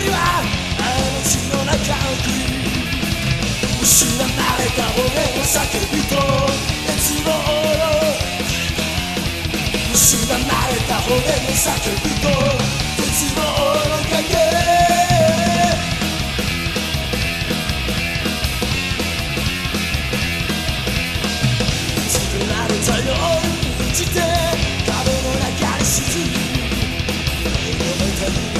りはあの血の中を食い失われた俺の叫びと熱望失われた俺の叫びと鉄棒の影して壁の中に沈む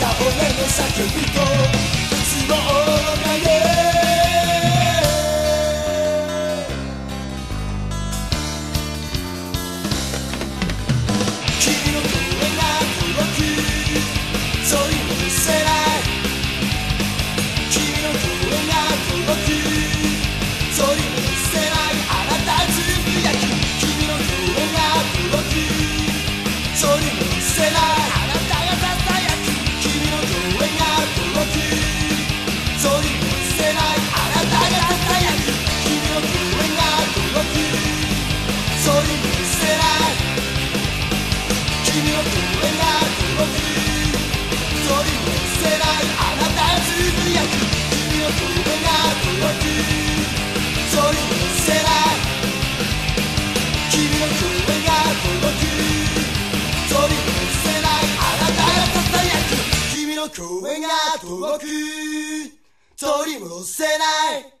καταπολέμησα και βγήκω の声が遠く。取り戻せない。